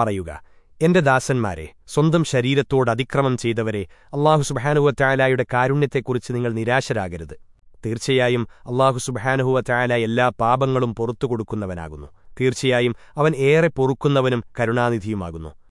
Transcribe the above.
പറയുക എന്റെ ദാസന്മാരെ സ്വന്തം ശരീരത്തോട് അതിക്രമം ചെയ്തവരെ അള്ളാഹു സുബഹാനുവറ്റായാലയുടെ കാരുണ്യത്തെക്കുറിച്ച് നിങ്ങൾ നിരാശരാകരുത്. തീർച്ചയായും അള്ളാഹു സുബഹാനുഹുവറ്റായാല എല്ലാ പാപങ്ങളും പുറത്തു കൊടുക്കുന്നവനാകുന്നു തീർച്ചയായും അവൻ ഏറെ പൊറുക്കുന്നവനും കരുണാനിധിയുമാകുന്നു.